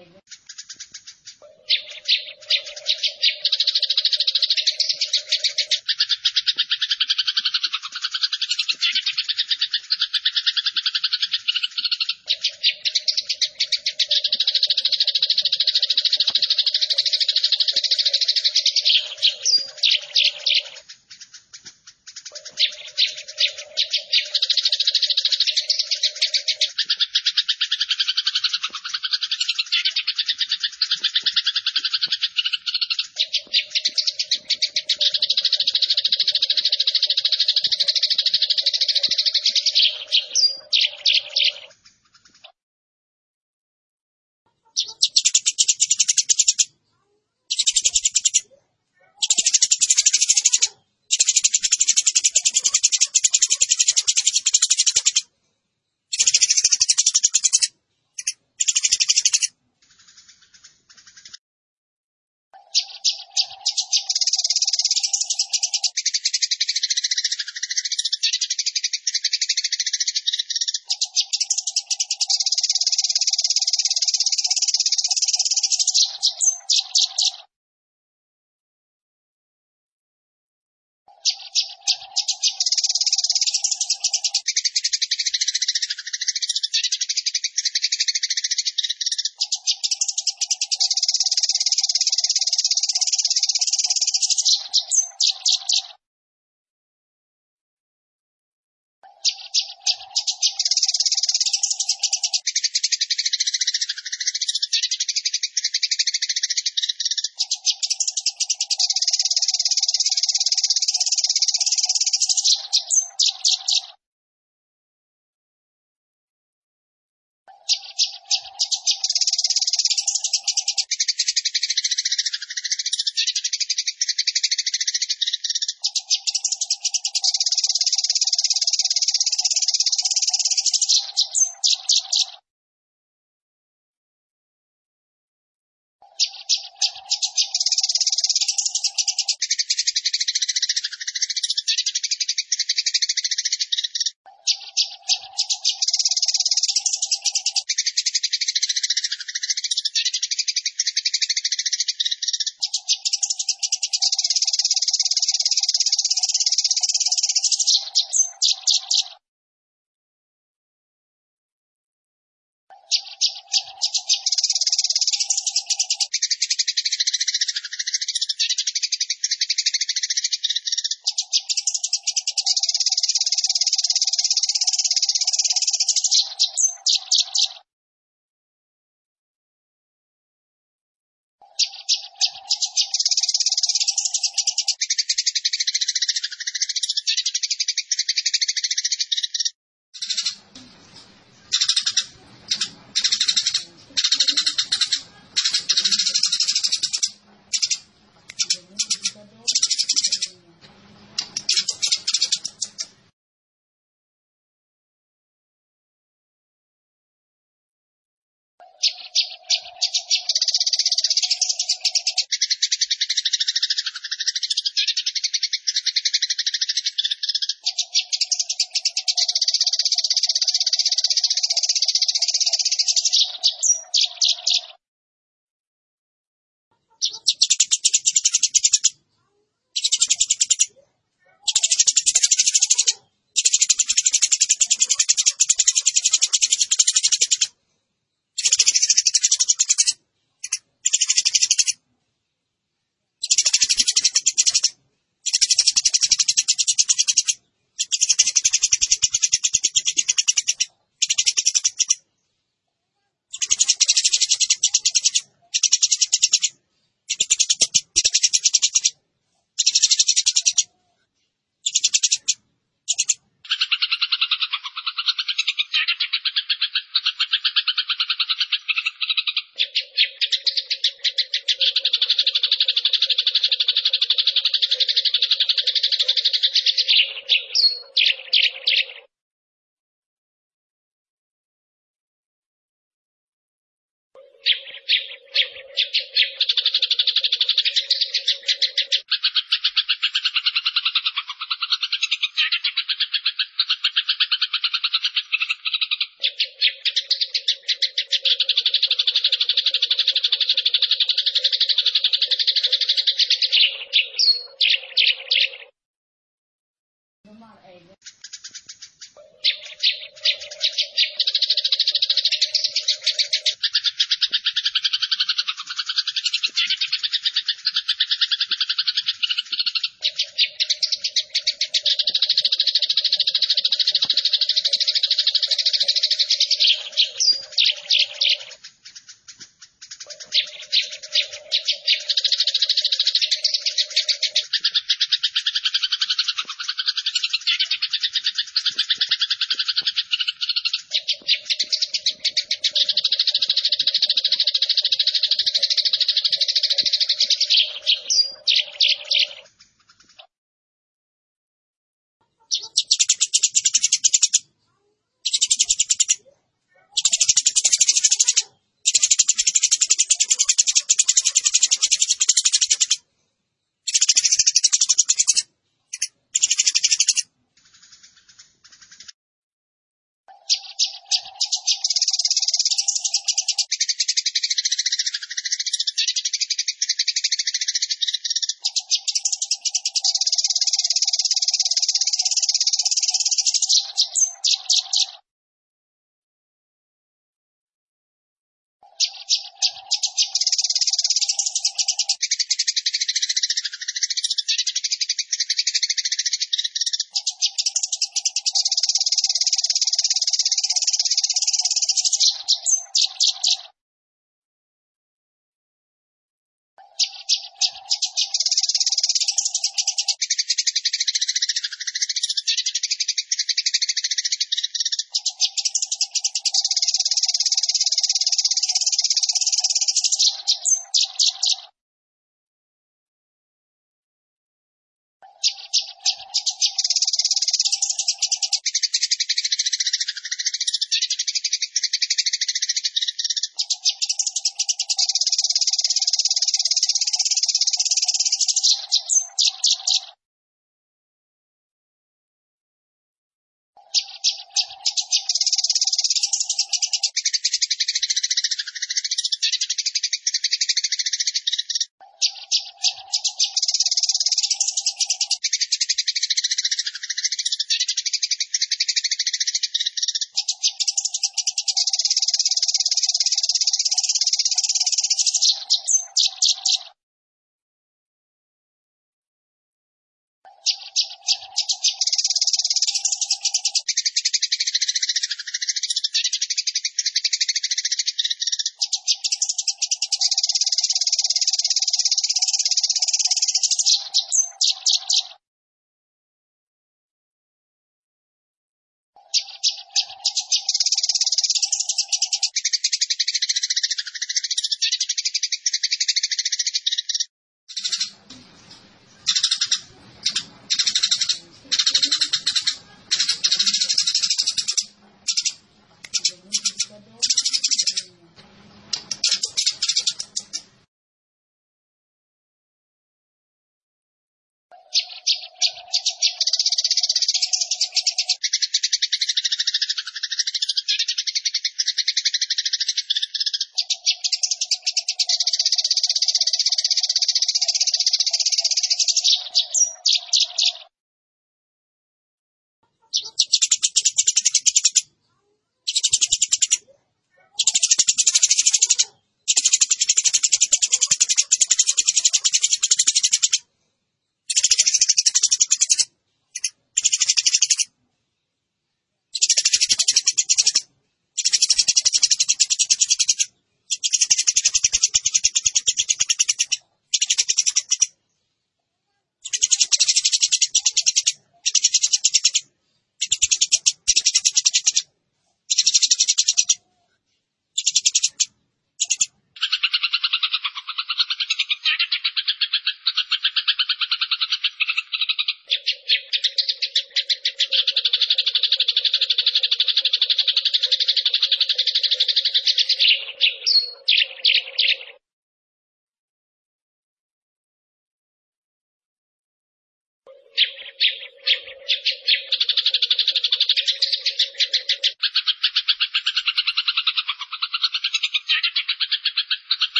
Amen.